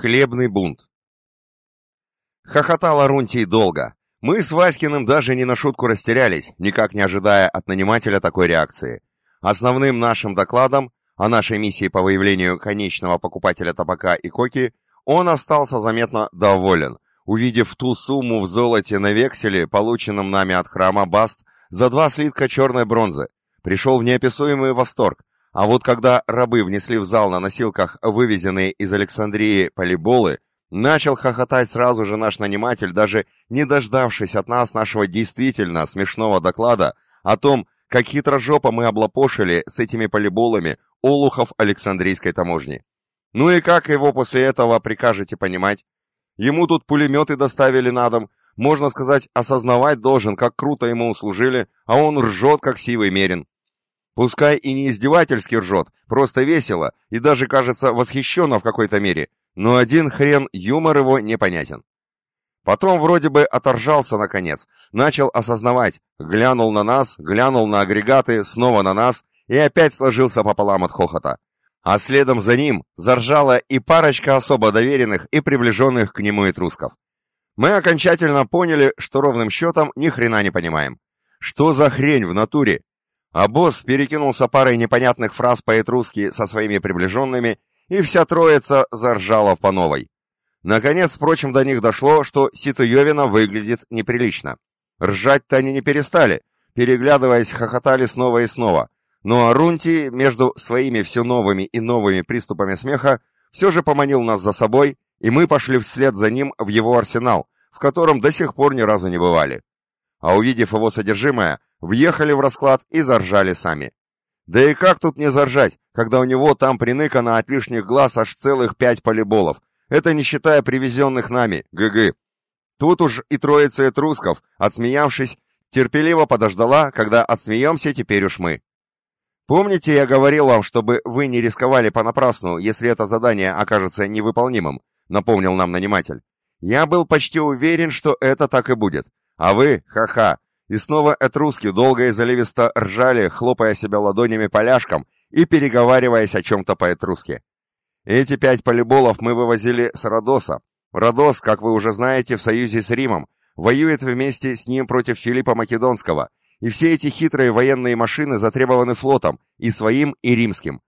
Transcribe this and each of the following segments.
Хлебный бунт. Хохотал Арунтий долго. Мы с Васькиным даже не на шутку растерялись, никак не ожидая от нанимателя такой реакции. Основным нашим докладом о нашей миссии по выявлению конечного покупателя табака и коки он остался заметно доволен, увидев ту сумму в золоте на векселе, полученном нами от храма Баст, за два слитка черной бронзы. Пришел в неописуемый восторг, а вот когда рабы внесли в зал на носилках вывезенные из Александрии полиболы, начал хохотать сразу же наш наниматель, даже не дождавшись от нас нашего действительно смешного доклада о том, как хитрожопо мы облапошили с этими полиболами олухов Александрийской таможни. Ну и как его после этого прикажете понимать? Ему тут пулеметы доставили на дом, можно сказать, осознавать должен, как круто ему услужили, а он ржет, как сивый мерин. Пускай и не издевательски ржет, просто весело и даже, кажется, восхищенно в какой-то мере, но один хрен юмор его непонятен. Потом вроде бы оторжался наконец, начал осознавать, глянул на нас, глянул на агрегаты, снова на нас и опять сложился пополам от хохота. А следом за ним заржала и парочка особо доверенных и приближенных к нему этрусков. Мы окончательно поняли, что ровным счетом ни хрена не понимаем. Что за хрень в натуре? А босс перекинулся парой непонятных фраз по-этрусски со своими приближенными, и вся троица заржала по новой. Наконец, впрочем, до них дошло, что Ситуевина выглядит неприлично. Ржать-то они не перестали, переглядываясь, хохотали снова и снова. Но Арунти, между своими все новыми и новыми приступами смеха, все же поманил нас за собой, и мы пошли вслед за ним в его арсенал, в котором до сих пор ни разу не бывали. А увидев его содержимое, въехали в расклад и заржали сами. Да и как тут не заржать, когда у него там приныкано от лишних глаз аж целых пять полиболов, это не считая привезенных нами, ГГ. Тут уж и троица этрусков, отсмеявшись, терпеливо подождала, когда отсмеемся теперь уж мы. Помните, я говорил вам, чтобы вы не рисковали понапрасну, если это задание окажется невыполнимым, напомнил нам наниматель. Я был почти уверен, что это так и будет. А вы, ха-ха, и снова этруски долго и заливисто ржали, хлопая себя ладонями поляшком и переговариваясь о чем-то по-этрусски. Эти пять полиболов мы вывозили с Родоса. Родос, как вы уже знаете, в союзе с Римом, воюет вместе с ним против Филиппа Македонского, и все эти хитрые военные машины затребованы флотом, и своим, и римским.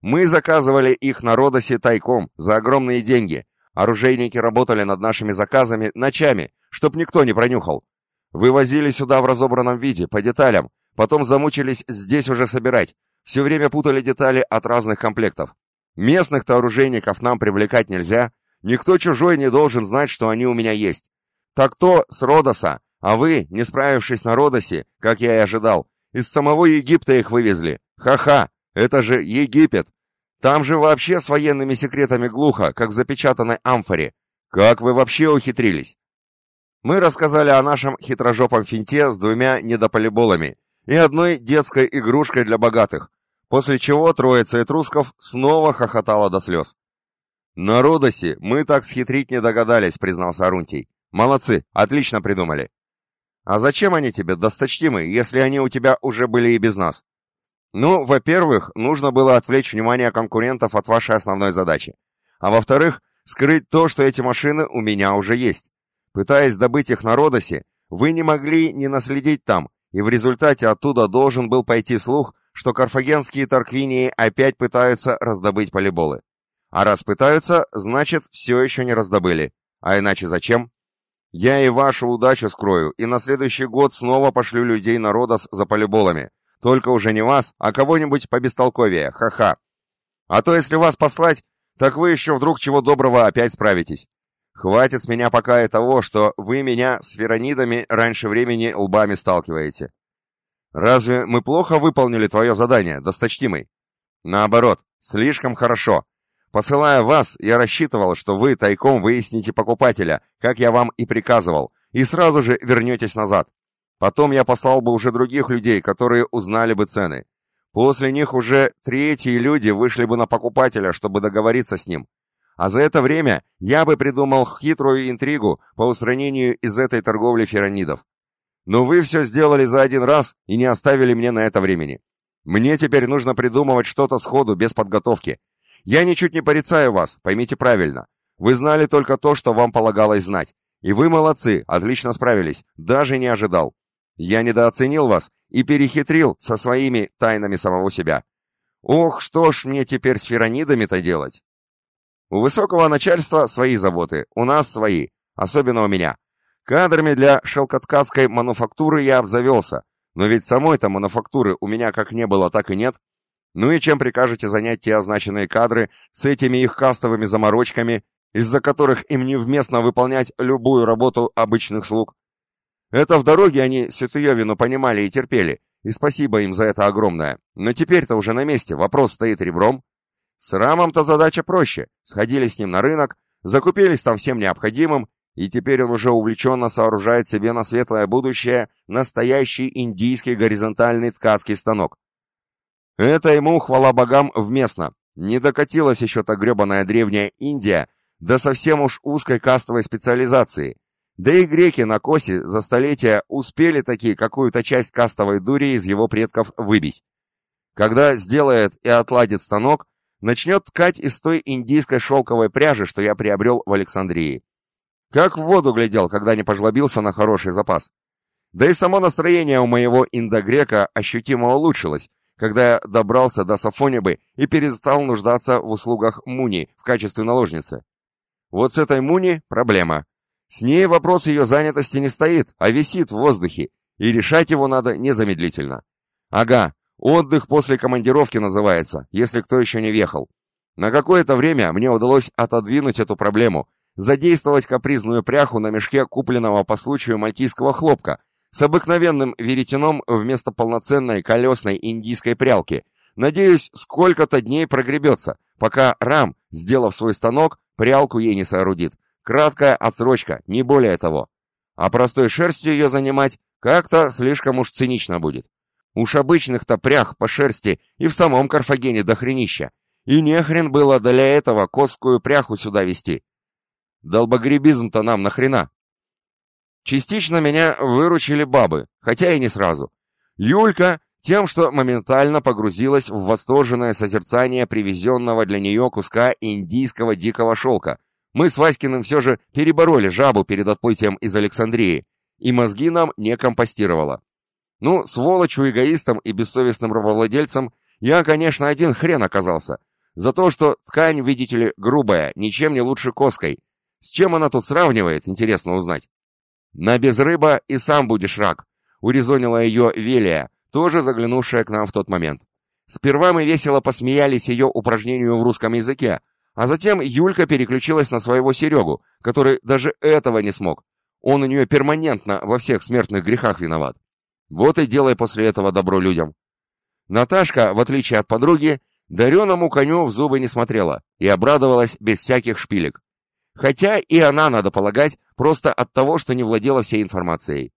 Мы заказывали их на Родосе тайком, за огромные деньги. Оружейники работали над нашими заказами ночами, чтоб никто не пронюхал. Вывозили сюда в разобранном виде, по деталям, потом замучились здесь уже собирать. Все время путали детали от разных комплектов. Местных-то оружейников нам привлекать нельзя. Никто чужой не должен знать, что они у меня есть. Так то с Родоса, а вы, не справившись на Родосе, как я и ожидал, из самого Египта их вывезли. Ха-ха, это же Египет. Там же вообще с военными секретами глухо, как в запечатанной амфоре. Как вы вообще ухитрились? Мы рассказали о нашем хитрожопом финте с двумя недополиболами и одной детской игрушкой для богатых, после чего троица этрусков снова хохотала до слез. «На Родосе мы так схитрить не догадались», — признался Арунтий. «Молодцы, отлично придумали». «А зачем они тебе, досточтимый, если они у тебя уже были и без нас?» «Ну, во-первых, нужно было отвлечь внимание конкурентов от вашей основной задачи. А во-вторых, скрыть то, что эти машины у меня уже есть. Пытаясь добыть их на Родосе, вы не могли не наследить там, и в результате оттуда должен был пойти слух, что карфагенские Тарквинии опять пытаются раздобыть полиболы. А раз пытаются, значит, все еще не раздобыли. А иначе зачем? Я и вашу удачу скрою, и на следующий год снова пошлю людей на Родос за полиболами. Только уже не вас, а кого-нибудь побестолковее, ха-ха. А то если вас послать, так вы еще вдруг чего доброго опять справитесь. Хватит с меня пока и того, что вы меня с феронидами раньше времени лбами сталкиваете. Разве мы плохо выполнили твое задание, досточтимый? Наоборот, слишком хорошо. Посылая вас, я рассчитывал, что вы тайком выясните покупателя, как я вам и приказывал, и сразу же вернетесь назад. Потом я послал бы уже других людей, которые узнали бы цены. После них уже третьи люди вышли бы на покупателя, чтобы договориться с ним. А за это время я бы придумал хитрую интригу по устранению из этой торговли феронидов. Но вы все сделали за один раз и не оставили мне на это времени. Мне теперь нужно придумывать что-то сходу, без подготовки. Я ничуть не порицаю вас, поймите правильно. Вы знали только то, что вам полагалось знать. И вы молодцы, отлично справились, даже не ожидал. Я недооценил вас и перехитрил со своими тайнами самого себя. Ох, что ж мне теперь с феронидами-то делать? У высокого начальства свои заботы, у нас свои, особенно у меня. Кадрами для шелкоткацкой мануфактуры я обзавелся, но ведь самой-то мануфактуры у меня как не было, так и нет. Ну и чем прикажете занять те означенные кадры с этими их кастовыми заморочками, из-за которых им невместно выполнять любую работу обычных слуг? Это в дороге они Ситуевину понимали и терпели, и спасибо им за это огромное. Но теперь-то уже на месте, вопрос стоит ребром. С Рамом-то задача проще. Сходили с ним на рынок, закупились там всем необходимым, и теперь он уже увлеченно сооружает себе на светлое будущее настоящий индийский горизонтальный ткацкий станок. Это ему, хвала богам, вместно. Не докатилась еще та гребаная древняя Индия до совсем уж узкой кастовой специализации. Да и греки на косе за столетия успели таки какую-то часть кастовой дури из его предков выбить. Когда сделает и отладит станок, начнет ткать из той индийской шелковой пряжи, что я приобрел в Александрии. Как в воду глядел, когда не пожлобился на хороший запас. Да и само настроение у моего индогрека ощутимо улучшилось, когда я добрался до Сафонибы и перестал нуждаться в услугах Муни в качестве наложницы. Вот с этой Муни проблема. С ней вопрос ее занятости не стоит, а висит в воздухе, и решать его надо незамедлительно. Ага, Отдых после командировки называется, если кто еще не въехал. На какое-то время мне удалось отодвинуть эту проблему, задействовать капризную пряху на мешке купленного по случаю мальтийского хлопка с обыкновенным веретеном вместо полноценной колесной индийской прялки. Надеюсь, сколько-то дней прогребется, пока Рам, сделав свой станок, прялку ей не соорудит. Краткая отсрочка, не более того. А простой шерстью ее занимать как-то слишком уж цинично будет. Уж обычных-то прях по шерсти и в самом Карфагене до хренища. И не хрен было для этого косскую пряху сюда вести. Долбогребизм-то нам нахрена? Частично меня выручили бабы, хотя и не сразу. Юлька тем, что моментально погрузилась в восторженное созерцание привезенного для нее куска индийского дикого шелка. Мы с Васькиным все же перебороли жабу перед отплытием из Александрии, и мозги нам не компостировала. Ну, сволочью, эгоистом и бессовестным рабовладельцем я, конечно, один хрен оказался. За то, что ткань, видите ли, грубая, ничем не лучше коской. С чем она тут сравнивает, интересно узнать. На безрыба и сам будешь рак, урезонила ее Велия, тоже заглянувшая к нам в тот момент. Сперва мы весело посмеялись ее упражнению в русском языке, а затем Юлька переключилась на своего Серегу, который даже этого не смог. Он у нее перманентно во всех смертных грехах виноват. Вот и делай после этого добро людям. Наташка, в отличие от подруги, дареному коню в зубы не смотрела и обрадовалась без всяких шпилек. Хотя и она, надо полагать, просто от того, что не владела всей информацией.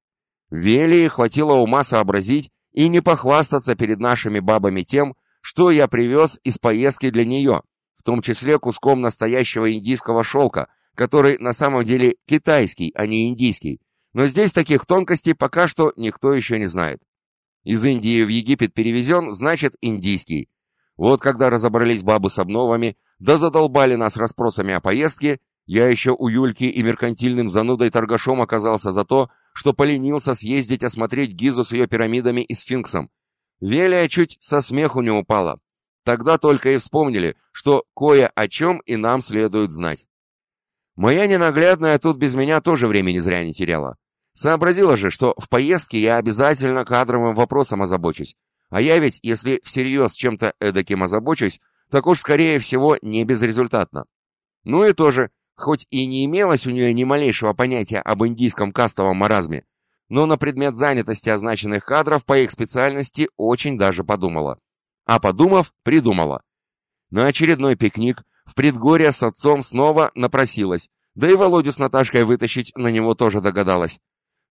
Велии хватило ума сообразить и не похвастаться перед нашими бабами тем, что я привез из поездки для нее, в том числе куском настоящего индийского шелка, который на самом деле китайский, а не индийский, но здесь таких тонкостей пока что никто еще не знает. Из Индии в Египет перевезен, значит индийский. Вот когда разобрались бабы с обновами, да задолбали нас расспросами о поездке, я еще у Юльки и меркантильным занудой-торгашом оказался за то, что поленился съездить осмотреть Гизу с ее пирамидами и сфинксом. Велия чуть со смеху не упала. Тогда только и вспомнили, что кое о чем и нам следует знать. Моя ненаглядная тут без меня тоже времени зря не теряла. Сообразила же, что в поездке я обязательно кадровым вопросом озабочусь. А я ведь, если всерьез чем-то эдаким озабочусь, так уж, скорее всего, не безрезультатно. Ну и тоже, хоть и не имелось у нее ни малейшего понятия об индийском кастовом маразме, но на предмет занятости означенных кадров по их специальности очень даже подумала. А подумав, придумала. На очередной пикник в предгорье с отцом снова напросилась, да и Володю с Наташкой вытащить на него тоже догадалась.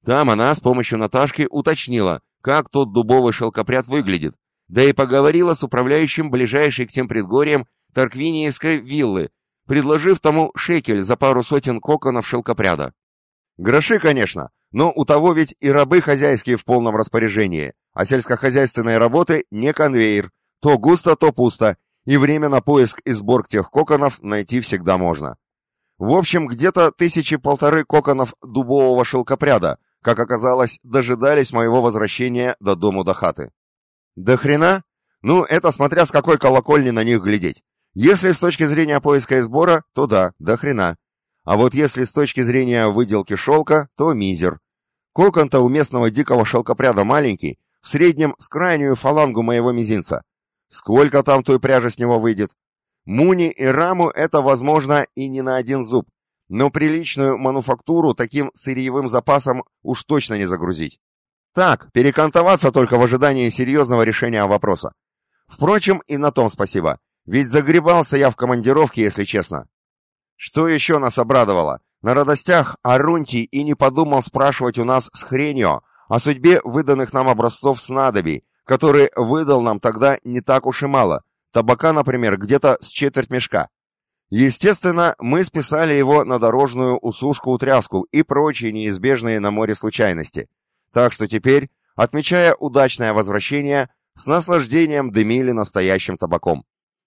Там она с помощью Наташки уточнила, как тот дубовый шелкопряд выглядит, да и поговорила с управляющим ближайшей к тем предгорьям Тарквиниевской виллы, предложив тому шекель за пару сотен коконов шелкопряда. Гроши, конечно, но у того ведь и рабы хозяйские в полном распоряжении, а сельскохозяйственные работы не конвейер, то густо, то пусто, и время на поиск и сбор тех коконов найти всегда можно. В общем, где-то тысячи полторы коконов дубового шелкопряда, как оказалось, дожидались моего возвращения до дому до хаты. До хрена? Ну, это смотря с какой колокольни на них глядеть. Если с точки зрения поиска и сбора, то да, до хрена. А вот если с точки зрения выделки шелка, то мизер. Кокон-то у местного дикого шелкопряда маленький, в среднем с крайнюю фалангу моего мизинца. Сколько там той пряжи с него выйдет? Муни и раму это возможно и не на один зуб, но приличную мануфактуру таким сырьевым запасом уж точно не загрузить. Так, перекантоваться только в ожидании серьезного решения вопроса. Впрочем, и на том спасибо, ведь загребался я в командировке, если честно. Что еще нас обрадовало? На радостях Арунтий и не подумал спрашивать у нас с хренью о судьбе выданных нам образцов снадобий, которые выдал нам тогда не так уж и мало, Табака, например, где-то с четверть мешка. Естественно, мы списали его на дорожную усушку-утряску и прочие неизбежные на море случайности. Так что теперь, отмечая удачное возвращение, с наслаждением дымили настоящим табаком.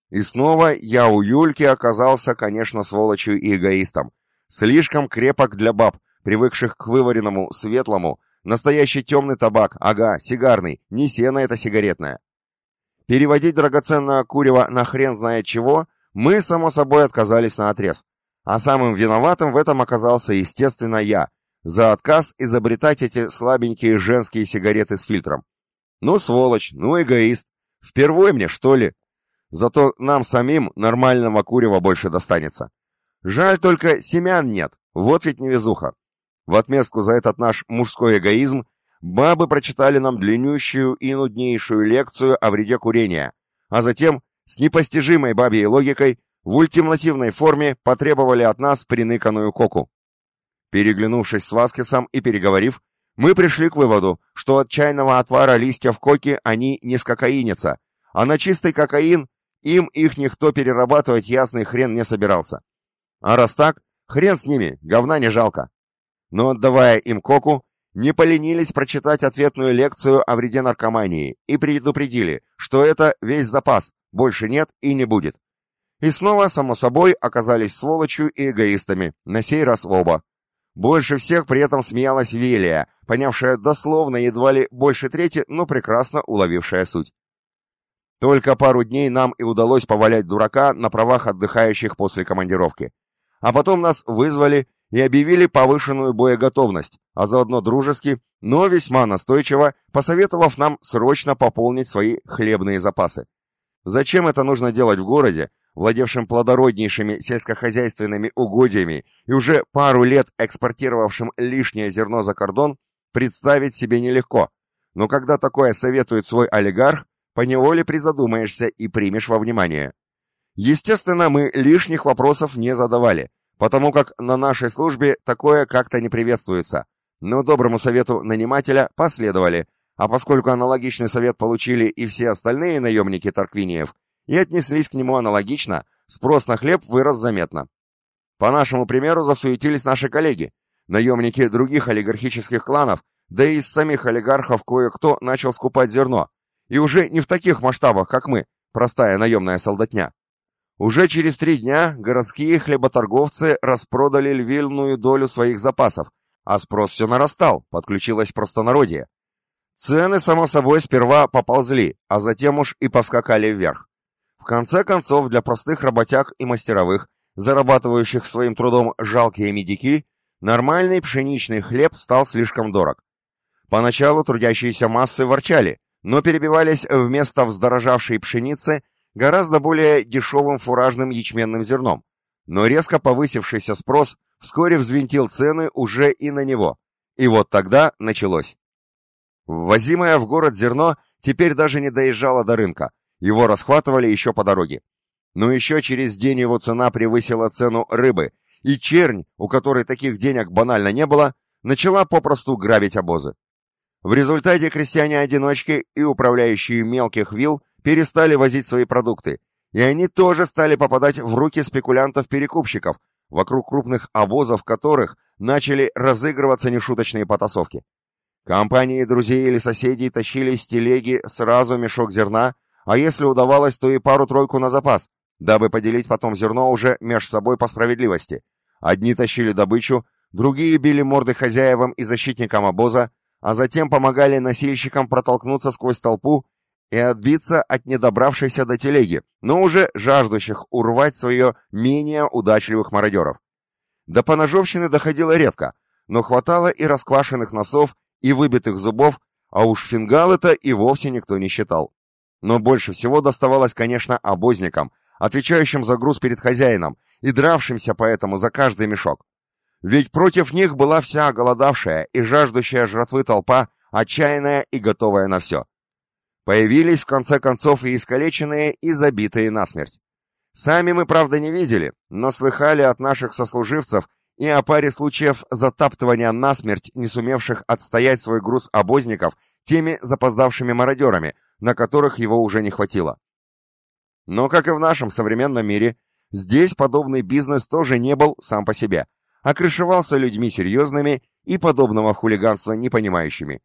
И снова я у Юльки оказался, конечно, сволочью и эгоистом. Слишком крепок для баб, привыкших к вываренному, светлому, настоящий темный табак, ага, сигарный, не сено это сигаретное. Переводить драгоценное курево на хрен знает чего, мы, само собой, отказались на отрез. А самым виноватым в этом оказался, естественно, я, за отказ изобретать эти слабенькие женские сигареты с фильтром. Ну, сволочь, ну, эгоист. Впервой мне, что ли? Зато нам самим нормального курева больше достанется. Жаль только семян нет, вот ведь невезуха. В отместку за этот наш мужской эгоизм Бабы прочитали нам длиннющую и нуднейшую лекцию о вреде курения, а затем, с непостижимой бабьей логикой, в ультимативной форме потребовали от нас приныканную коку. Переглянувшись с Васкисом и переговорив, мы пришли к выводу, что от чайного отвара листьев коки они не скокаинятся, а на чистый кокаин им их никто перерабатывать ясный хрен не собирался. А раз так, хрен с ними, говна не жалко. Но отдавая им коку, не поленились прочитать ответную лекцию о вреде наркомании и предупредили, что это весь запас, больше нет и не будет. И снова, само собой, оказались сволочью и эгоистами, на сей раз оба. Больше всех при этом смеялась Велия, понявшая дословно едва ли больше трети, но прекрасно уловившая суть. Только пару дней нам и удалось повалять дурака на правах отдыхающих после командировки. А потом нас вызвали и объявили повышенную боеготовность, а заодно дружески, но весьма настойчиво, посоветовав нам срочно пополнить свои хлебные запасы. Зачем это нужно делать в городе, владевшем плодороднейшими сельскохозяйственными угодьями и уже пару лет экспортировавшим лишнее зерно за кордон, представить себе нелегко. Но когда такое советует свой олигарх, поневоле призадумаешься и примешь во внимание. Естественно, мы лишних вопросов не задавали, потому как на нашей службе такое как-то не приветствуется. Но доброму совету нанимателя последовали, а поскольку аналогичный совет получили и все остальные наемники Тарквиниев, и отнеслись к нему аналогично, спрос на хлеб вырос заметно. По нашему примеру засуетились наши коллеги, наемники других олигархических кланов, да и из самих олигархов кое-кто начал скупать зерно, и уже не в таких масштабах, как мы, простая наемная солдатня. Уже через три дня городские хлеботорговцы распродали львиную долю своих запасов, а спрос все нарастал, подключилось простонародье. Цены, само собой, сперва поползли, а затем уж и поскакали вверх. В конце концов, для простых работяг и мастеровых, зарабатывающих своим трудом жалкие медики, нормальный пшеничный хлеб стал слишком дорог. Поначалу трудящиеся массы ворчали, но перебивались вместо вздорожавшей пшеницы гораздо более дешевым фуражным ячменным зерном, но резко повысившийся спрос вскоре взвинтил цены уже и на него. И вот тогда началось. Ввозимое в город зерно теперь даже не доезжало до рынка, его расхватывали еще по дороге. Но еще через день его цена превысила цену рыбы, и чернь, у которой таких денег банально не было, начала попросту грабить обозы. В результате крестьяне-одиночки и управляющие мелких вилл перестали возить свои продукты, и они тоже стали попадать в руки спекулянтов-перекупщиков, вокруг крупных обозов которых начали разыгрываться нешуточные потасовки. Компании друзей или соседей тащили с телеги сразу мешок зерна, а если удавалось, то и пару-тройку на запас, дабы поделить потом зерно уже меж собой по справедливости. Одни тащили добычу, другие били морды хозяевам и защитникам обоза, а затем помогали носильщикам протолкнуться сквозь толпу и отбиться от недобравшейся до телеги, но уже жаждущих урвать свое менее удачливых мародеров. До поножовщины доходило редко, но хватало и расквашенных носов, и выбитых зубов, а уж фингалы-то и вовсе никто не считал. Но больше всего доставалось, конечно, обозникам, отвечающим за груз перед хозяином и дравшимся поэтому за каждый мешок. Ведь против них была вся голодавшая и жаждущая жратвы толпа, отчаянная и готовая на все. Появились в конце концов и искалеченные, и забитые насмерть. Сами мы, правда, не видели, но слыхали от наших сослуживцев и о паре случаев затаптывания насмерть не сумевших отстоять свой груз обозников теми запоздавшими мародерами, на которых его уже не хватило. Но, как и в нашем современном мире, здесь подобный бизнес тоже не был сам по себе – окрышевался людьми серьезными и подобного хулиганства не понимающими.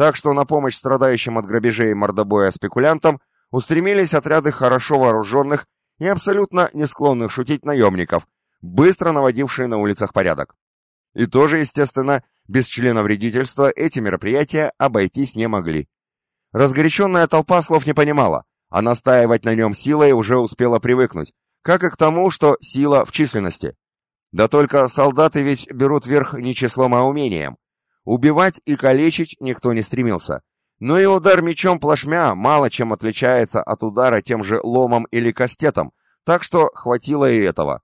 Так что на помощь страдающим от грабежей и мордобоя спекулянтам устремились отряды хорошо вооруженных и абсолютно не склонных шутить наемников, быстро наводившие на улицах порядок. И тоже, естественно, без члена вредительства эти мероприятия обойтись не могли. Разгоряченная толпа слов не понимала, а настаивать на нем силой уже успела привыкнуть, как и к тому, что сила в численности. Да только солдаты ведь берут верх не числом, а умением. Убивать и калечить никто не стремился. Но и удар мечом плашмя мало чем отличается от удара тем же ломом или кастетом, так что хватило и этого.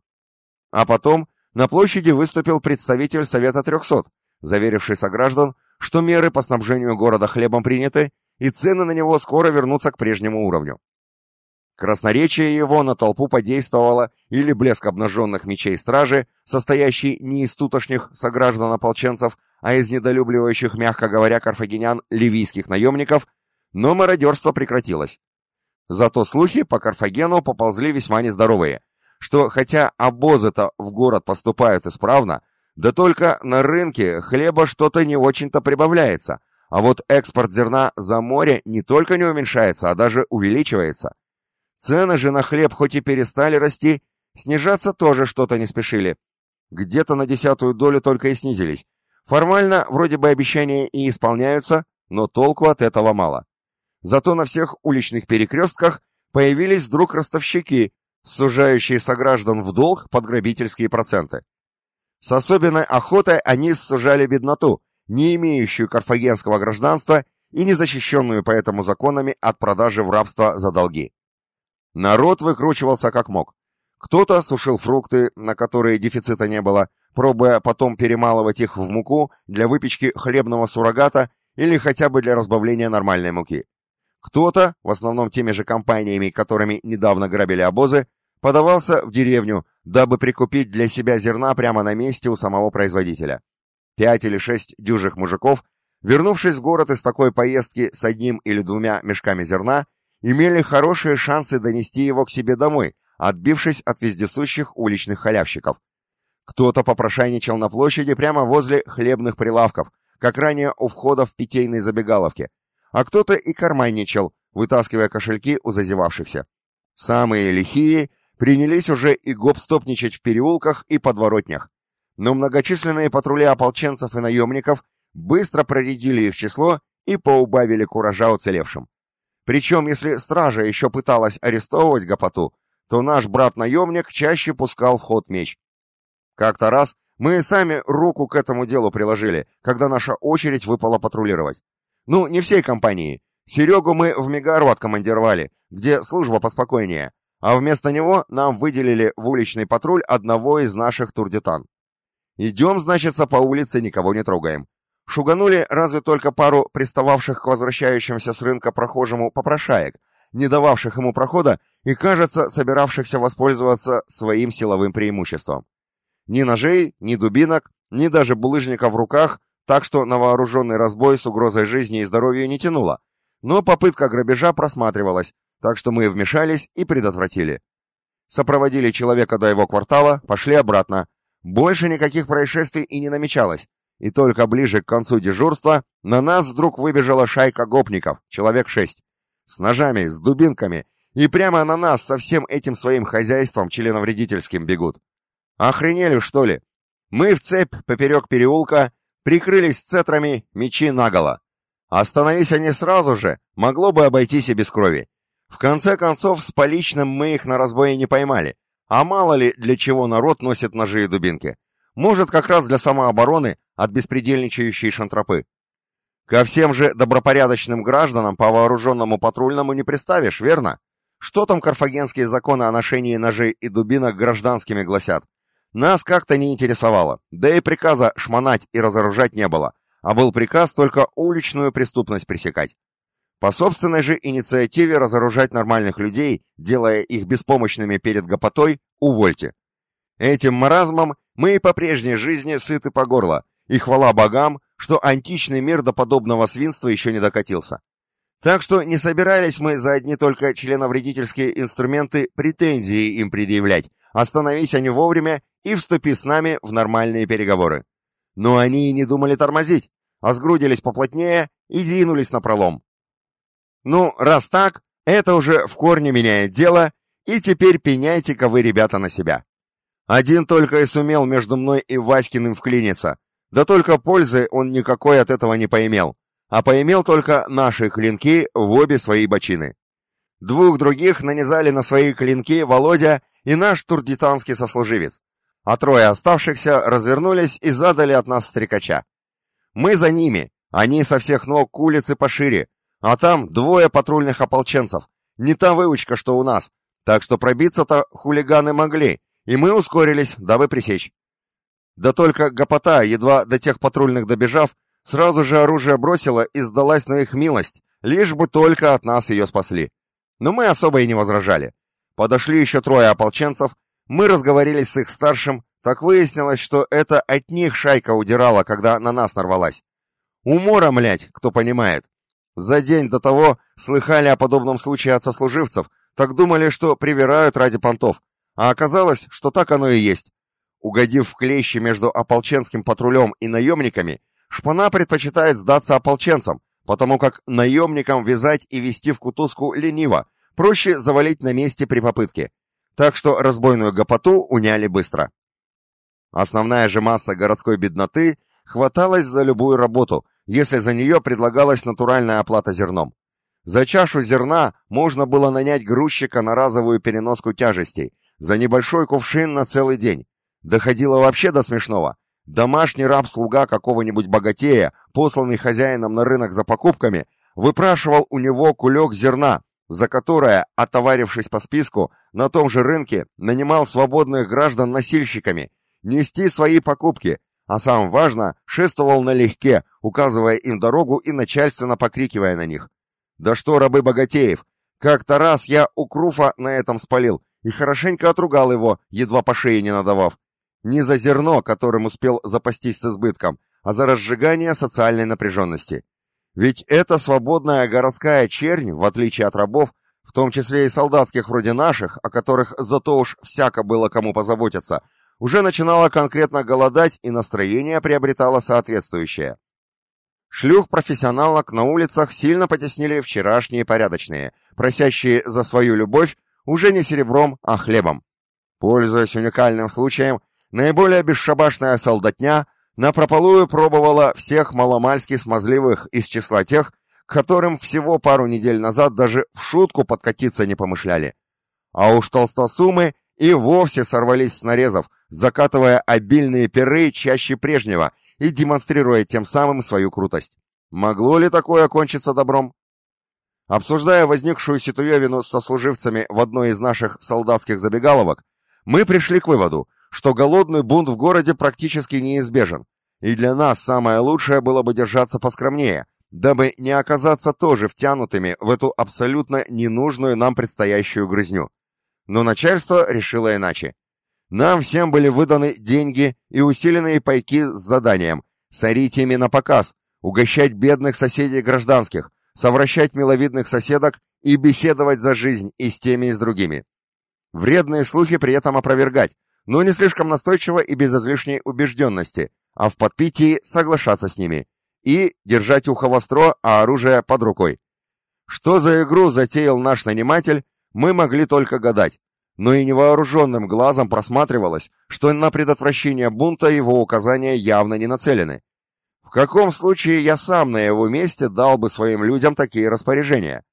А потом на площади выступил представитель Совета 300, заверивший сограждан, что меры по снабжению города хлебом приняты, и цены на него скоро вернутся к прежнему уровню. Красноречие его на толпу подействовало или блеск обнаженных мечей стражи, состоящий не из тутошних сограждан-ополченцев, а из недолюбливающих, мягко говоря, карфагенян ливийских наемников, но мародерство прекратилось. Зато слухи по Карфагену поползли весьма нездоровые, что хотя обозы-то в город поступают исправно, да только на рынке хлеба что-то не очень-то прибавляется, а вот экспорт зерна за море не только не уменьшается, а даже увеличивается. Цены же на хлеб хоть и перестали расти, снижаться тоже что-то не спешили. Где-то на десятую долю только и снизились. Формально вроде бы обещания и исполняются, но толку от этого мало. Зато на всех уличных перекрестках появились вдруг ростовщики, сужающие сограждан в долг под грабительские проценты. С особенной охотой они сужали бедноту, не имеющую карфагенского гражданства и не защищенную поэтому законами от продажи в рабство за долги. Народ выкручивался как мог. Кто-то сушил фрукты, на которые дефицита не было, пробуя потом перемалывать их в муку для выпечки хлебного суррогата или хотя бы для разбавления нормальной муки. Кто-то, в основном теми же компаниями, которыми недавно грабили обозы, подавался в деревню, дабы прикупить для себя зерна прямо на месте у самого производителя. Пять или шесть дюжих мужиков, вернувшись в город из такой поездки с одним или двумя мешками зерна, имели хорошие шансы донести его к себе домой, отбившись от вездесущих уличных халявщиков. Кто-то попрошайничал на площади прямо возле хлебных прилавков, как ранее у входа в питейной забегаловке, а кто-то и карманничал, вытаскивая кошельки у зазевавшихся. Самые лихие принялись уже и гоп-стопничать в переулках и подворотнях. Но многочисленные патрули ополченцев и наемников быстро проредили их число и поубавили куража уцелевшим. Причем, если стража еще пыталась арестовывать Гопоту, то наш брат-наемник чаще пускал в ход меч. Как-то раз мы сами руку к этому делу приложили, когда наша очередь выпала патрулировать. Ну, не всей компании. Серегу мы в Мегару откомандировали, где служба поспокойнее, а вместо него нам выделили в уличный патруль одного из наших турдитан. Идем, значится, по улице, никого не трогаем. Шуганули разве только пару пристававших к возвращающимся с рынка прохожему попрошаек, не дававших ему прохода и, кажется, собиравшихся воспользоваться своим силовым преимуществом. Ни ножей, ни дубинок, ни даже булыжника в руках, так что на вооруженный разбой с угрозой жизни и здоровья не тянуло. Но попытка грабежа просматривалась, так что мы вмешались и предотвратили. Сопроводили человека до его квартала, пошли обратно. Больше никаких происшествий и не намечалось, и только ближе к концу дежурства на нас вдруг выбежала шайка гопников, человек шесть, с ножами, с дубинками, и прямо на нас со всем этим своим хозяйством членовредительским бегут. Охренели, что ли? Мы в цепь поперек переулка, прикрылись цетрами, мечи наголо. Остановись они сразу же, могло бы обойтись и без крови. В конце концов, с поличным мы их на разбое не поймали. А мало ли, для чего народ носит ножи и дубинки. Может, как раз для самообороны от беспредельничающей шантропы. Ко всем же добропорядочным гражданам по вооруженному патрульному не приставишь, верно? Что там карфагенские законы о ношении ножей и дубинок гражданскими гласят? Нас как-то не интересовало, да и приказа шмонать и разоружать не было, а был приказ только уличную преступность пресекать. По собственной же инициативе разоружать нормальных людей, делая их беспомощными перед гопотой, увольте. Этим маразмом мы и по прежней жизни сыты по горло, и хвала богам, что античный мир до подобного свинства еще не докатился. Так что не собирались мы за одни только членовредительские инструменты претензии им предъявлять, остановись они вовремя и вступи с нами в нормальные переговоры. Но они и не думали тормозить, а сгрудились поплотнее и двинулись на пролом. Ну, раз так, это уже в корне меняет дело, и теперь пеняйте-ка вы, ребята, на себя. Один только и сумел между мной и Васькиным вклиниться, да только пользы он никакой от этого не поимел, а поимел только наши клинки в обе свои бочины. Двух других нанизали на свои клинки Володя и наш турдитанский сослуживец, а трое оставшихся развернулись и задали от нас стрекача. Мы за ними, они со всех ног к улице пошире, а там двое патрульных ополченцев, не та выучка, что у нас, так что пробиться-то хулиганы могли, и мы ускорились, дабы пресечь. Да только гопота, едва до тех патрульных добежав, сразу же оружие бросила и сдалась на их милость, лишь бы только от нас ее спасли. Но мы особо и не возражали. Подошли еще трое ополченцев, мы разговорились с их старшим, так выяснилось, что это от них шайка удирала, когда на нас нарвалась. Умора, млять, кто понимает. За день до того слыхали о подобном случае от сослуживцев, так думали, что привирают ради понтов, а оказалось, что так оно и есть. Угодив в клещи между ополченским патрулем и наемниками, шпана предпочитает сдаться ополченцам, потому как наемникам вязать и вести в кутузку лениво, проще завалить на месте при попытке. Так что разбойную гопоту уняли быстро. Основная же масса городской бедноты хваталась за любую работу, если за нее предлагалась натуральная оплата зерном. За чашу зерна можно было нанять грузчика на разовую переноску тяжестей, за небольшой кувшин на целый день, Доходило вообще до смешного. Домашний раб-слуга какого-нибудь богатея, посланный хозяином на рынок за покупками, выпрашивал у него кулек зерна, за которое, отоварившись по списку, на том же рынке нанимал свободных граждан носильщиками, нести свои покупки, а сам важно, шествовал налегке, указывая им дорогу и начальственно покрикивая на них. Да что рабы богатеев! Как-то раз я у Круфа на этом спалил и хорошенько отругал его, едва по шее не надавав. Не за зерно, которым успел запастись с избытком, а за разжигание социальной напряженности. Ведь эта свободная городская чернь, в отличие от рабов, в том числе и солдатских вроде наших, о которых зато уж всяко было кому позаботиться, уже начинала конкретно голодать и настроение приобретало соответствующее. Шлюх-профессионалок на улицах сильно потеснили вчерашние порядочные, просящие за свою любовь уже не серебром, а хлебом. Пользуясь уникальным случаем, Наиболее бесшабашная солдатня напропалую пробовала всех маломальски смазливых из числа тех, которым всего пару недель назад даже в шутку подкатиться не помышляли. А уж толстосумы и вовсе сорвались с нарезов, закатывая обильные перы чаще прежнего и демонстрируя тем самым свою крутость. Могло ли такое окончиться добром? Обсуждая возникшую ситуевину с сослуживцами в одной из наших солдатских забегаловок, мы пришли к выводу, что голодный бунт в городе практически неизбежен, и для нас самое лучшее было бы держаться поскромнее, дабы не оказаться тоже втянутыми в эту абсолютно ненужную нам предстоящую грызню. Но начальство решило иначе. Нам всем были выданы деньги и усиленные пайки с заданием сорить ими на показ, угощать бедных соседей гражданских, совращать миловидных соседок и беседовать за жизнь и с теми, и с другими. Вредные слухи при этом опровергать, но не слишком настойчиво и без излишней убежденности, а в подпитии соглашаться с ними и держать ухо востро, а оружие под рукой. Что за игру затеял наш наниматель, мы могли только гадать, но и невооруженным глазом просматривалось, что на предотвращение бунта его указания явно не нацелены. В каком случае я сам на его месте дал бы своим людям такие распоряжения?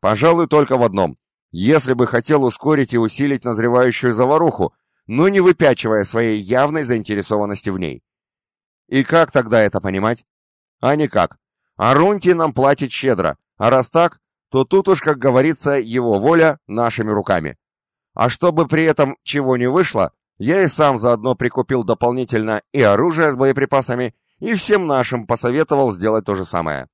Пожалуй, только в одном. Если бы хотел ускорить и усилить назревающую заваруху, но не выпячивая своей явной заинтересованности в ней. И как тогда это понимать? А никак. Арунтий нам платит щедро, а раз так, то тут уж, как говорится, его воля нашими руками. А чтобы при этом чего не вышло, я и сам заодно прикупил дополнительно и оружие с боеприпасами, и всем нашим посоветовал сделать то же самое.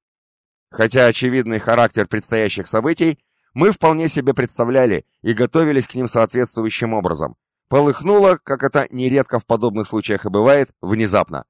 Хотя очевидный характер предстоящих событий мы вполне себе представляли и готовились к ним соответствующим образом. Полыхнуло, как это нередко в подобных случаях и бывает, внезапно.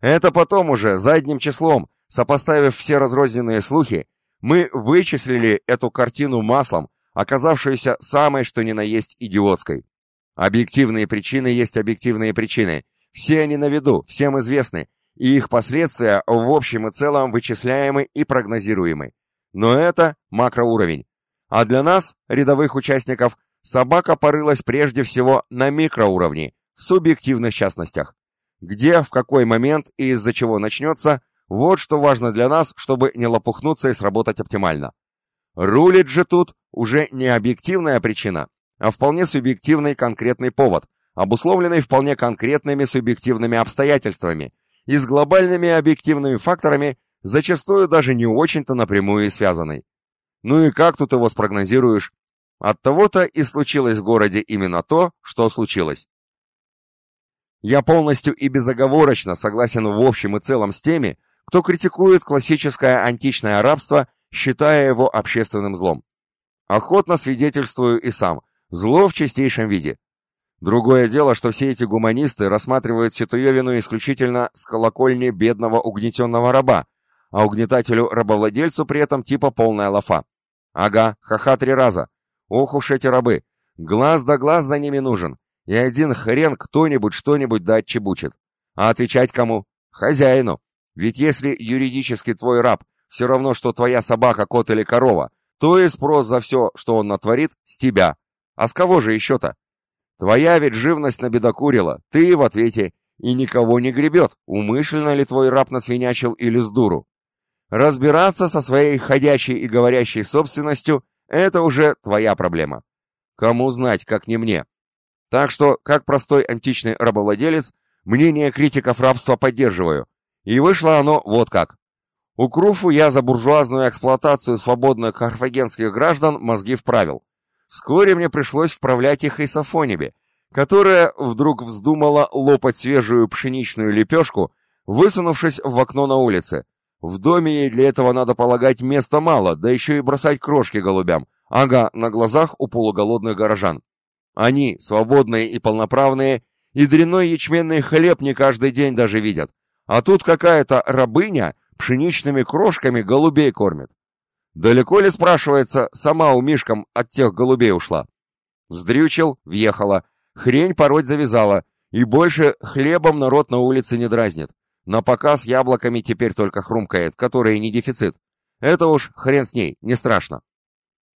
Это потом уже, задним числом, сопоставив все разрозненные слухи, мы вычислили эту картину маслом, оказавшуюся самой что ни на есть идиотской. Объективные причины есть объективные причины. Все они на виду, всем известны, и их последствия в общем и целом вычисляемы и прогнозируемы. Но это макроуровень. А для нас, рядовых участников, собака порылась прежде всего на микроуровне, в субъективных частностях. Где, в какой момент и из-за чего начнется, вот что важно для нас, чтобы не лопухнуться и сработать оптимально. Рулит же тут уже не объективная причина, а вполне субъективный конкретный повод, обусловленный вполне конкретными субъективными обстоятельствами и с глобальными объективными факторами, зачастую даже не очень-то напрямую и связанный. Ну и как тут его спрогнозируешь? От того-то и случилось в городе именно то, что случилось. Я полностью и безоговорочно согласен в общем и целом с теми, кто критикует классическое античное рабство считая его общественным злом. Охотно свидетельствую и сам, зло в чистейшем виде. Другое дело, что все эти гуманисты рассматривают Ситуевину исключительно с колокольни бедного угнетенного раба, а угнетателю-рабовладельцу при этом типа полная лафа. Ага, ха-ха три раза. Ох уж эти рабы. Глаз да глаз за ними нужен. И один хрен кто-нибудь что-нибудь да отчебучит. А отвечать кому? Хозяину. Ведь если юридически твой раб все равно, что твоя собака, кот или корова, то и спрос за все, что он натворит, с тебя. А с кого же еще-то? Твоя ведь живность набедокурила, ты в ответе, и никого не гребет, умышленно ли твой раб насвинячил или с дуру. Разбираться со своей ходячей и говорящей собственностью – это уже твоя проблема. Кому знать, как не мне. Так что, как простой античный рабовладелец, мнение критиков рабства поддерживаю. И вышло оно вот как. У Круфу я за буржуазную эксплуатацию свободных карфагенских граждан мозги вправил. Вскоре мне пришлось вправлять их и Сафонибе, которая вдруг вздумала лопать свежую пшеничную лепешку, высунувшись в окно на улице. В доме ей для этого надо полагать места мало, да еще и бросать крошки голубям. Ага, на глазах у полуголодных горожан. Они, свободные и полноправные, и дрянной ячменный хлеб не каждый день даже видят. А тут какая-то рабыня пшеничными крошками голубей кормит. Далеко ли, спрашивается, сама у Мишкам от тех голубей ушла? Вздрючил, въехала, хрень пороть завязала, и больше хлебом народ на улице не дразнит. На показ яблоками теперь только хрумкает, которые не дефицит. Это уж хрен с ней, не страшно.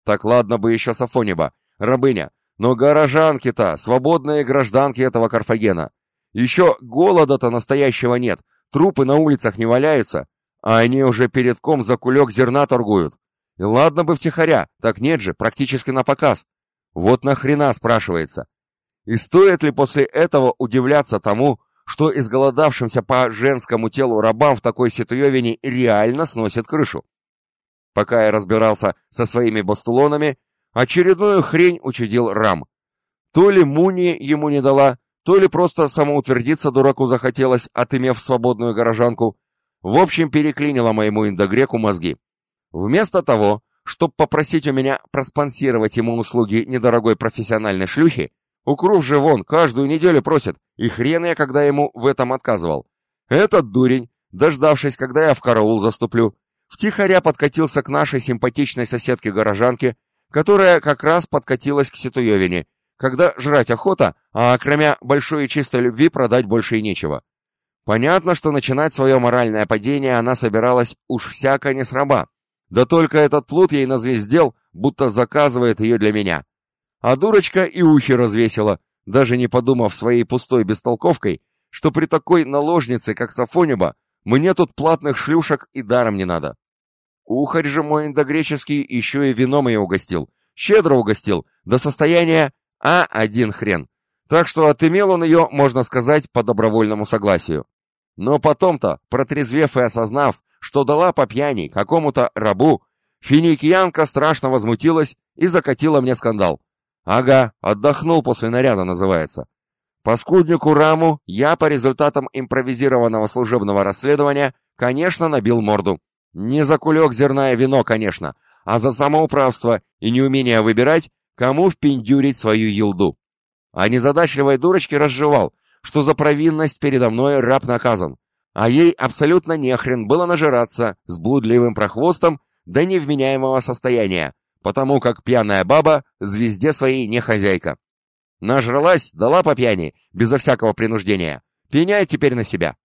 Так ладно бы еще Сафониба, рабыня, но горожанки-то, свободные гражданки этого Карфагена. Еще голода-то настоящего нет, трупы на улицах не валяются, а они уже перед ком за кулек зерна торгуют. И ладно бы втихаря, так нет же, практически на показ. Вот нахрена, спрашивается. И стоит ли после этого удивляться тому, что изголодавшимся по женскому телу рабам в такой ситуевине реально сносит крышу? Пока я разбирался со своими бастулонами, очередную хрень учудил Рам. То ли Муни ему не дала, то ли просто самоутвердиться дураку захотелось, отымев свободную горожанку, в общем, переклинило моему индогреку мозги. Вместо того, чтобы попросить у меня проспонсировать ему услуги недорогой профессиональной шлюхи, Укрув же вон каждую неделю просит, и хрен я когда ему в этом отказывал. Этот дурень, дождавшись, когда я в караул заступлю, втихаря подкатился к нашей симпатичной соседке-горожанке, которая как раз подкатилась к Ситуевине, когда жрать охота, а кроме большой и чистой любви продать больше и нечего. Понятно, что начинать свое моральное падение она собиралась уж всяко не с раба. Да только этот плут ей назвездел, будто заказывает ее для меня. А дурочка и ухи развесила, даже не подумав своей пустой бестолковкой, что при такой наложнице, как Сафониба, мне тут платных шлюшек и даром не надо. Ухарь же мой индогреческий еще и вином ее угостил, щедро угостил, до состояния «а один хрен». Так что отымел он ее, можно сказать, по добровольному согласию. Но потом-то, протрезвев и осознав, что дала по пьяни какому-то рабу, финикиянка страшно возмутилась и закатила мне скандал. Ага, отдохнул после наряда называется. Паскуднику Раму я по результатам импровизированного служебного расследования, конечно, набил морду. Не за кулек зерна и вино, конечно, а за самоуправство и неумение выбирать, кому впендюрить свою елду. А незадачливой дурочке разжевал, что за провинность передо мной раб наказан, а ей абсолютно нехрен было нажираться с блудливым прохвостом до невменяемого состояния, потому как пьяная баба звезде своей не хозяйка. Нажралась, дала по пьяни, безо всякого принуждения. Пеняй теперь на себя.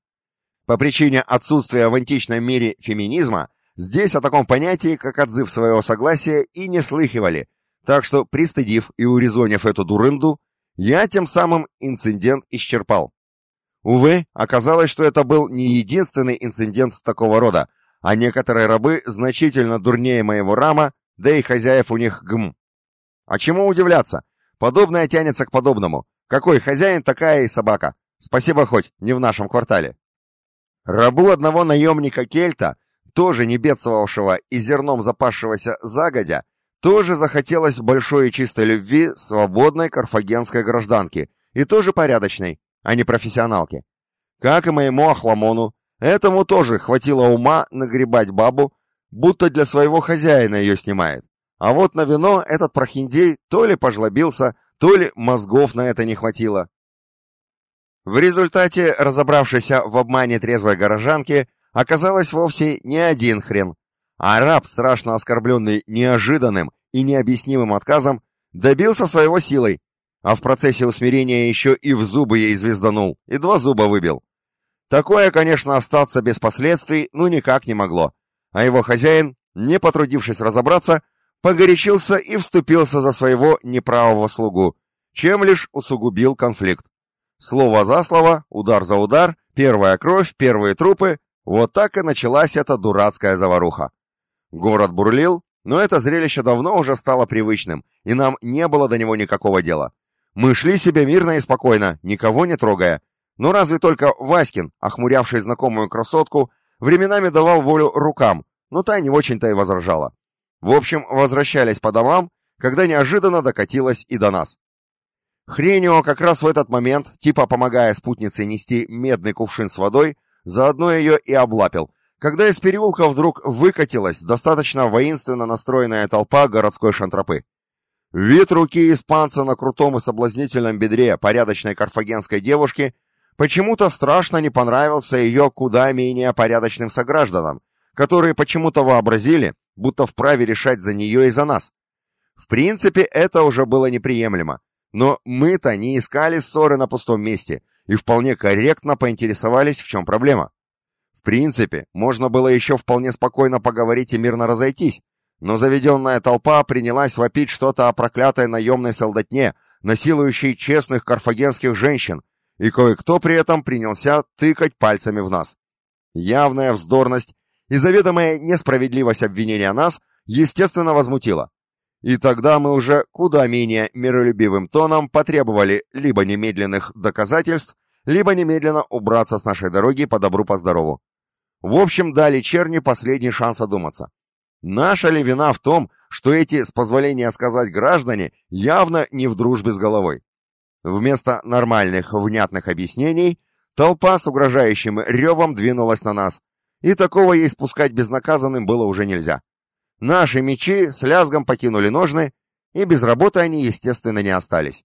По причине отсутствия в античном мире феминизма, здесь о таком понятии, как отзыв своего согласия, и не слыхивали, так что, пристыдив и урезонив эту дурынду, я тем самым инцидент исчерпал. Увы, оказалось, что это был не единственный инцидент такого рода, а некоторые рабы значительно дурнее моего рама, да и хозяев у них гм. А чему удивляться? Подобное тянется к подобному. Какой хозяин, такая и собака. Спасибо хоть, не в нашем квартале. Рабу одного наемника Кельта, тоже не бедствовавшего и зерном запасшегося загодя, тоже захотелось большой и чистой любви свободной карфагенской гражданки, и тоже порядочной, а не профессионалки. Как и моему Ахламону, этому тоже хватило ума нагребать бабу, будто для своего хозяина ее снимает. А вот на вино этот прохиндей то ли пожлобился, то ли мозгов на это не хватило. В результате, разобравшейся в обмане трезвой горожанки, оказалось вовсе не один хрен, а раб, страшно оскорбленный неожиданным и необъяснимым отказом, добился своего силой, а в процессе усмирения еще и в зубы ей звезданул, и два зуба выбил. Такое, конечно, остаться без последствий ну никак не могло, а его хозяин, не потрудившись разобраться, погорячился и вступился за своего неправого слугу, чем лишь усугубил конфликт. Слово за слово, удар за удар, первая кровь, первые трупы, вот так и началась эта дурацкая заваруха. Город бурлил, но это зрелище давно уже стало привычным, и нам не было до него никакого дела. Мы шли себе мирно и спокойно, никого не трогая. Но разве только Васькин, охмурявший знакомую красотку, временами давал волю рукам, но та не очень-то и возражала. В общем, возвращались по домам, когда неожиданно докатилась и до нас. Хренио как раз в этот момент, типа помогая спутнице нести медный кувшин с водой, заодно ее и облапил, когда из переулка вдруг выкатилась достаточно воинственно настроенная толпа городской шантропы. Вид руки испанца на крутом и соблазнительном бедре порядочной карфагенской девушки почему-то страшно не понравился ее куда менее порядочным согражданам, которые почему-то вообразили, будто вправе решать за нее и за нас. В принципе, это уже было неприемлемо, но мы-то не искали ссоры на пустом месте и вполне корректно поинтересовались, в чем проблема. В принципе, можно было еще вполне спокойно поговорить и мирно разойтись, но заведенная толпа принялась вопить что-то о проклятой наемной солдатне, насилующей честных карфагенских женщин, и кое-кто при этом принялся тыкать пальцами в нас. Явная вздорность и заведомая несправедливость обвинения нас, естественно, возмутила. И тогда мы уже куда менее миролюбивым тоном потребовали либо немедленных доказательств, либо немедленно убраться с нашей дороги по добру по здорову. В общем, дали черни последний шанс одуматься. Наша ли вина в том, что эти, с позволения сказать, граждане явно не в дружбе с головой? Вместо нормальных, внятных объяснений, толпа с угрожающим ревом двинулась на нас, и такого ей спускать безнаказанным было уже нельзя. Наши мечи с лязгом покинули ножны, и без работы они, естественно, не остались.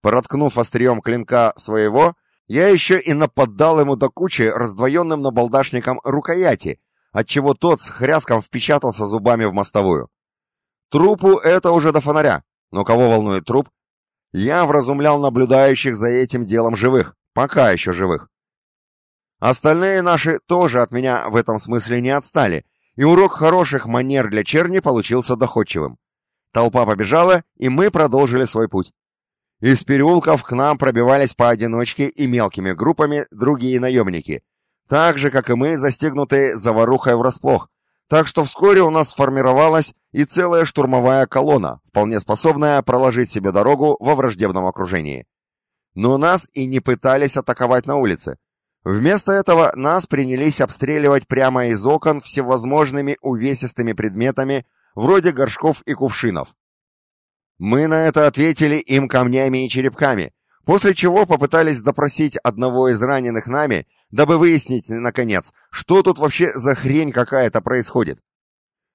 Проткнув острием клинка своего, я еще и нападал ему до кучи раздвоенным набалдашником рукояти, отчего тот с хряском впечатался зубами в мостовую. Трупу это уже до фонаря, но кого волнует труп? Я вразумлял наблюдающих за этим делом живых, пока еще живых. Остальные наши тоже от меня в этом смысле не отстали, и урок хороших манер для черни получился доходчивым. Толпа побежала, и мы продолжили свой путь. Из переулков к нам пробивались поодиночке и мелкими группами другие наемники, так же, как и мы, застегнутые заварухой врасплох, так что вскоре у нас сформировалась и целая штурмовая колонна, вполне способная проложить себе дорогу во враждебном окружении. Но нас и не пытались атаковать на улице. Вместо этого нас принялись обстреливать прямо из окон всевозможными увесистыми предметами, вроде горшков и кувшинов. Мы на это ответили им камнями и черепками, после чего попытались допросить одного из раненых нами, дабы выяснить, наконец, что тут вообще за хрень какая-то происходит.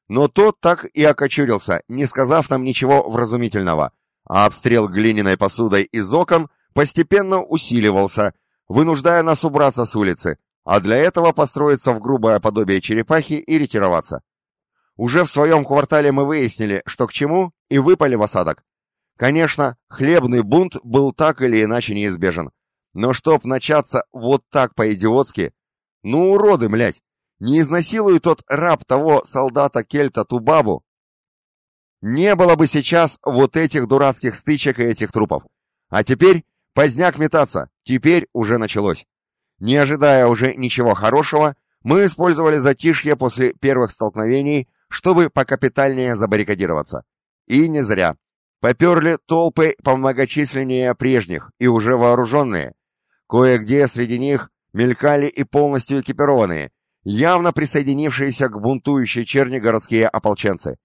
Но тот так и окочурился, не сказав нам ничего вразумительного, а обстрел глиняной посудой из окон постепенно усиливался, вынуждая нас убраться с улицы, а для этого построиться в грубое подобие черепахи и ретироваться. Уже в своем квартале мы выяснили, что к чему, и выпали в осадок. Конечно, хлебный бунт был так или иначе неизбежен. Но чтоб начаться вот так по-идиотски... Ну, уроды, млять! Не изнасилует тот раб того солдата-кельта ту бабу. Не было бы сейчас вот этих дурацких стычек и этих трупов. А теперь поздняк метаться, теперь уже началось. Не ожидая уже ничего хорошего, мы использовали затишье после первых столкновений, чтобы покапитальнее забаррикадироваться. И не зря. Поперли толпы помногочисленнее прежних и уже вооруженные. Кое-где среди них мелькали и полностью экипированные, явно присоединившиеся к бунтующей черни городские ополченцы.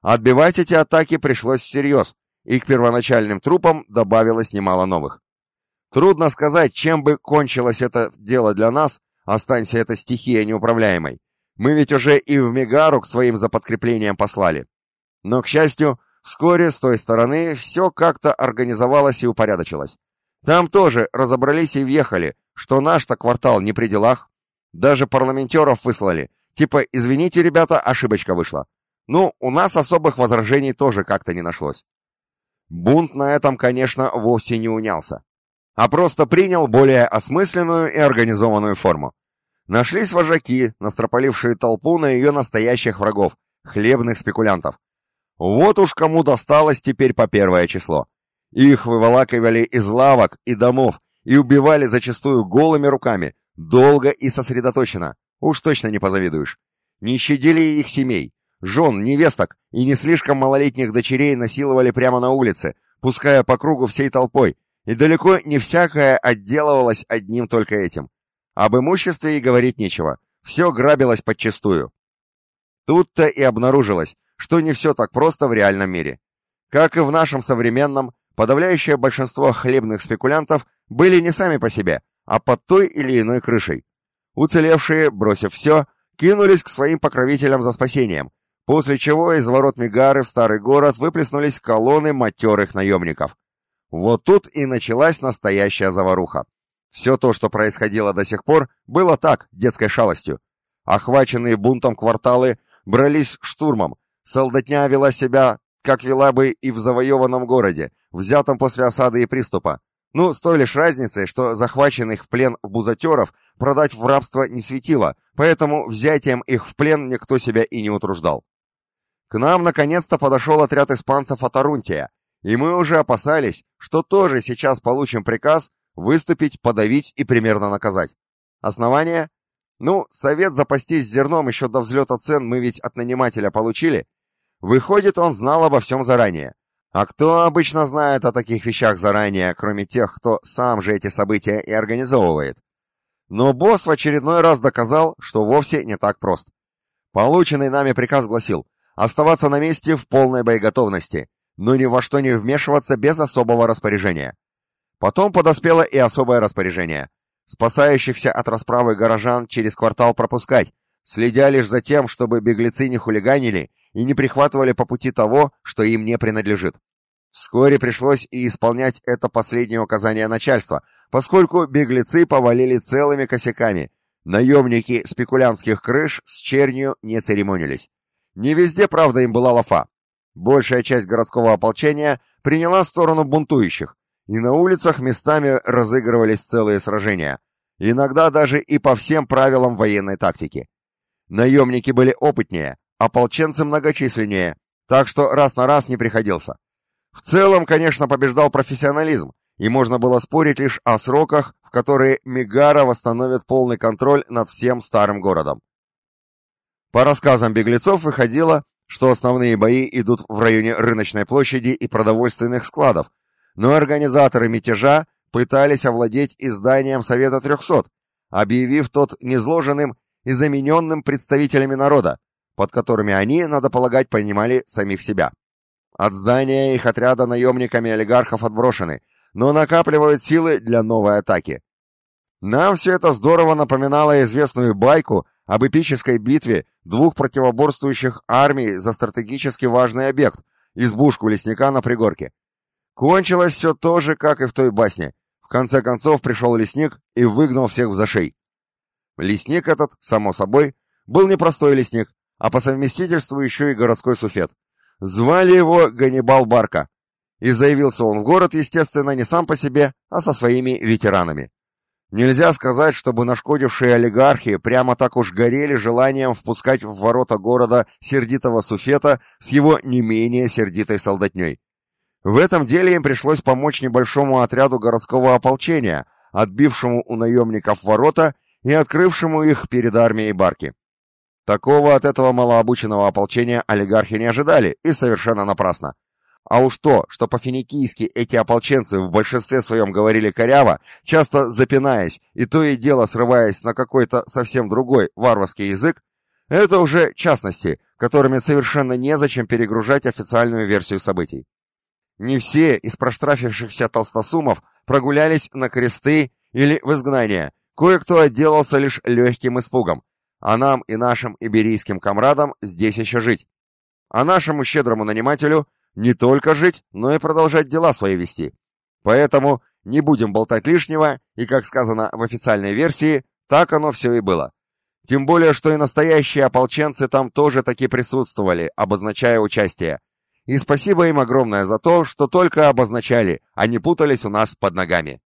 Отбивать эти атаки пришлось всерьез, и к первоначальным трупам добавилось немало новых. Трудно сказать, чем бы кончилось это дело для нас, останься эта стихия неуправляемой. Мы ведь уже и в Мегару к своим за подкреплением послали. Но, к счастью, Вскоре с той стороны все как-то организовалось и упорядочилось. Там тоже разобрались и въехали, что наш-то квартал не при делах. Даже парламентеров выслали. Типа, извините, ребята, ошибочка вышла. Ну, у нас особых возражений тоже как-то не нашлось. Бунт на этом, конечно, вовсе не унялся, а просто принял более осмысленную и организованную форму. Нашлись вожаки, настропалившие толпу на ее настоящих врагов, хлебных спекулянтов. Вот уж кому досталось теперь по первое число. Их выволакивали из лавок и домов и убивали зачастую голыми руками, долго и сосредоточенно. Уж точно не позавидуешь. Не щадили их семей, жен, невесток и не слишком малолетних дочерей насиловали прямо на улице, пуская по кругу всей толпой, и далеко не всякое отделывалось одним только этим. Об имуществе и говорить нечего, все грабилось подчистую. Тут-то и обнаружилось, что не все так просто в реальном мире. Как и в нашем современном, подавляющее большинство хлебных спекулянтов были не сами по себе, а под той или иной крышей. Уцелевшие, бросив все, кинулись к своим покровителям за спасением, после чего из ворот Мигары в старый город выплеснулись колонны матерых наемников. Вот тут и началась настоящая заваруха. Все то, что происходило до сих пор, было так, детской шалостью. Охваченные бунтом кварталы брались штурмом, Солдатня вела себя, как вела бы и в завоеванном городе, взятом после осады и приступа. Ну, с той лишь разницей, что захваченных в плен бузатеров продать в рабство не светило, поэтому взятием их в плен никто себя и не утруждал. К нам наконец-то подошел отряд испанцев от Арунтия, и мы уже опасались, что тоже сейчас получим приказ выступить, подавить и примерно наказать. Основание? Ну, совет запастись зерном еще до взлета цен мы ведь от нанимателя получили, Выходит, он знал обо всем заранее. А кто обычно знает о таких вещах заранее, кроме тех, кто сам же эти события и организовывает? Но босс в очередной раз доказал, что вовсе не так прост. Полученный нами приказ гласил оставаться на месте в полной боеготовности, но ни во что не вмешиваться без особого распоряжения. Потом подоспело и особое распоряжение. Спасающихся от расправы горожан через квартал пропускать, следя лишь за тем, чтобы беглецы не хулиганили и не прихватывали по пути того, что им не принадлежит. Вскоре пришлось и исполнять это последнее указание начальства, поскольку беглецы повалили целыми косяками. Наемники спекулянтских крыш с чернью не церемонились. Не везде, правда, им была лафа. Большая часть городского ополчения приняла сторону бунтующих, и на улицах местами разыгрывались целые сражения, иногда даже и по всем правилам военной тактики. Наемники были опытнее, ополченцы многочисленнее, так что раз на раз не приходился. В целом, конечно, побеждал профессионализм, и можно было спорить лишь о сроках, в которые Мигара восстановит полный контроль над всем старым городом. По рассказам беглецов выходило, что основные бои идут в районе рыночной площади и продовольственных складов, но организаторы мятежа пытались овладеть изданием Совета 300, объявив тот незложенным и замененным представителями народа, под которыми они, надо полагать, понимали самих себя. От здания их отряда наемниками олигархов отброшены, но накапливают силы для новой атаки. Нам все это здорово напоминало известную байку об эпической битве двух противоборствующих армий за стратегически важный объект, избушку лесника на пригорке. Кончилось все то же, как и в той басне. В конце концов пришел лесник и выгнал всех в зашей. Лесник этот, само собой, был не простой лесник, а по совместительству еще и городской суфет. Звали его Ганнибал Барка. И заявился он в город, естественно, не сам по себе, а со своими ветеранами. Нельзя сказать, чтобы нашкодившие олигархи прямо так уж горели желанием впускать в ворота города сердитого суфета с его не менее сердитой солдатней. В этом деле им пришлось помочь небольшому отряду городского ополчения, отбившему у наемников ворота и открывшему их перед армией Барки. Такого от этого малообученного ополчения олигархи не ожидали, и совершенно напрасно. А уж то, что по-финикийски эти ополченцы в большинстве своем говорили коряво, часто запинаясь и то и дело срываясь на какой-то совсем другой варварский язык, это уже частности, которыми совершенно незачем перегружать официальную версию событий. Не все из проштрафившихся толстосумов прогулялись на кресты или в изгнание, кое-кто отделался лишь легким испугом, а нам и нашим иберийским комрадам здесь еще жить. А нашему щедрому нанимателю не только жить, но и продолжать дела свои вести. Поэтому не будем болтать лишнего, и, как сказано в официальной версии, так оно все и было. Тем более, что и настоящие ополченцы там тоже таки присутствовали, обозначая участие. И спасибо им огромное за то, что только обозначали, а не путались у нас под ногами.